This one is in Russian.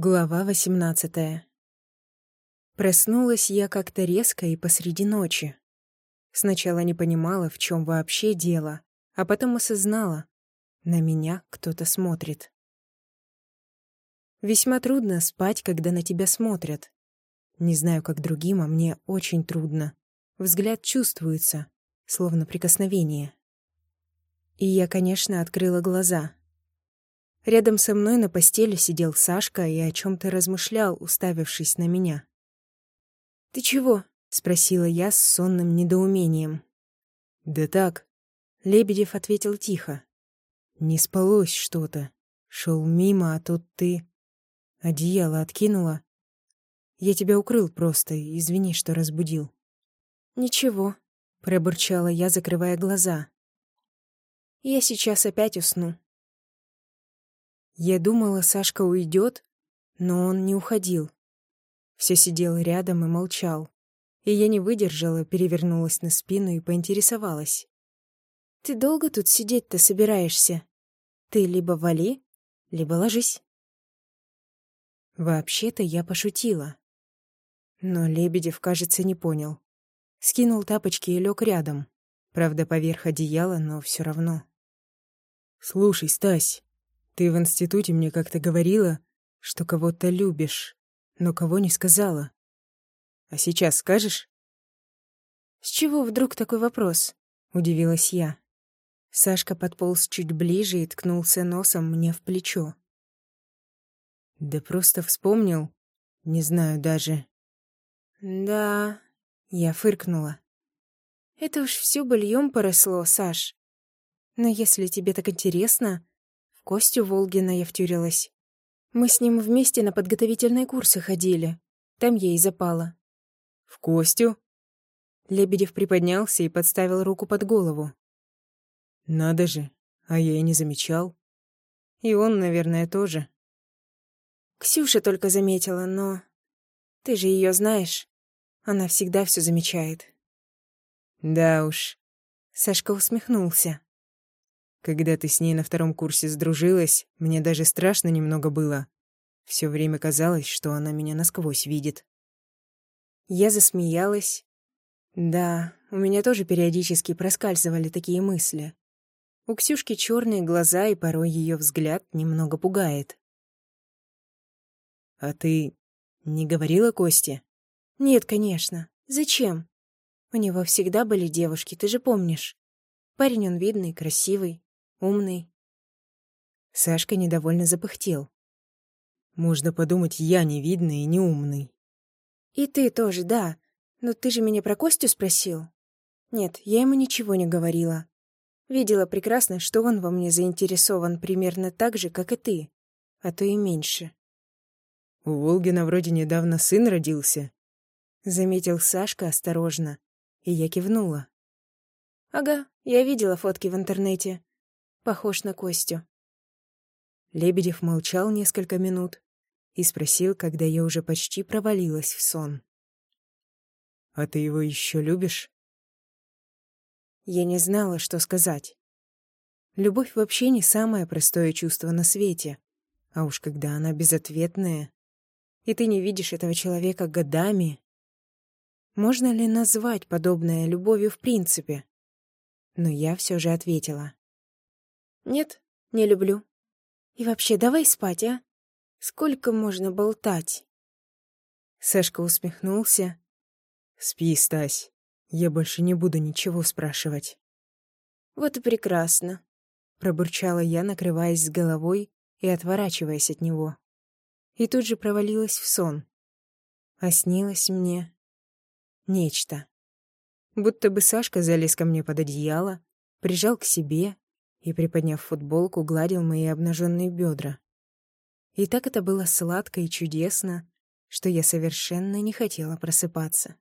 Глава восемнадцатая. Проснулась я как-то резко и посреди ночи. Сначала не понимала, в чем вообще дело, а потом осознала — на меня кто-то смотрит. Весьма трудно спать, когда на тебя смотрят. Не знаю, как другим, а мне очень трудно. Взгляд чувствуется, словно прикосновение. И я, конечно, открыла глаза — Рядом со мной на постели сидел Сашка и о чем то размышлял, уставившись на меня. «Ты чего?» — спросила я с сонным недоумением. «Да так», — Лебедев ответил тихо. «Не спалось что-то. Шел мимо, а тут ты...» Одеяло откинула. «Я тебя укрыл просто, извини, что разбудил». «Ничего», — пробурчала я, закрывая глаза. «Я сейчас опять усну». Я думала, Сашка уйдет, но он не уходил. Все сидел рядом и молчал. И я не выдержала, перевернулась на спину и поинтересовалась. «Ты долго тут сидеть-то собираешься? Ты либо вали, либо ложись». Вообще-то я пошутила. Но Лебедев, кажется, не понял. Скинул тапочки и лег рядом. Правда, поверх одеяла, но все равно. «Слушай, Стась, ты в институте мне как-то говорила, что кого-то любишь, но кого не сказала. А сейчас скажешь? С чего вдруг такой вопрос? Удивилась я. Сашка подполз чуть ближе и ткнулся носом мне в плечо. Да просто вспомнил. Не знаю даже. Да, я фыркнула. Это уж все быльем поросло, Саш. Но если тебе так интересно, Костю Волгина я втюрилась. Мы с ним вместе на подготовительные курсы ходили. Там я и запала. «В Костю?» Лебедев приподнялся и подставил руку под голову. «Надо же, а я и не замечал. И он, наверное, тоже». Ксюша только заметила, но... Ты же ее знаешь. Она всегда все замечает. «Да уж». Сашка усмехнулся. Когда ты с ней на втором курсе сдружилась, мне даже страшно немного было. Все время казалось, что она меня насквозь видит. Я засмеялась. Да, у меня тоже периодически проскальзывали такие мысли. У Ксюшки черные глаза, и порой ее взгляд немного пугает. «А ты не говорила Косте?» «Нет, конечно. Зачем? У него всегда были девушки, ты же помнишь. Парень он видный, красивый умный. Сашка недовольно запыхтел. Можно подумать, я невидный и неумный. И ты тоже, да. Но ты же меня про Костю спросил. Нет, я ему ничего не говорила. Видела прекрасно, что он во мне заинтересован примерно так же, как и ты, а то и меньше. У Волгина вроде недавно сын родился. Заметил Сашка осторожно, и я кивнула. Ага, я видела фотки в интернете. Похож на Костю. Лебедев молчал несколько минут и спросил, когда я уже почти провалилась в сон. «А ты его еще любишь?» Я не знала, что сказать. Любовь вообще не самое простое чувство на свете, а уж когда она безответная, и ты не видишь этого человека годами. Можно ли назвать подобное любовью в принципе? Но я все же ответила. Нет, не люблю. И вообще, давай спать, а? Сколько можно болтать? Сашка усмехнулся. Спи, Стась. Я больше не буду ничего спрашивать. Вот и прекрасно. Пробурчала я, накрываясь с головой и отворачиваясь от него. И тут же провалилась в сон. А снилось мне нечто. Будто бы Сашка залез ко мне под одеяло, прижал к себе и, приподняв футболку, гладил мои обнаженные бедра. И так это было сладко и чудесно, что я совершенно не хотела просыпаться.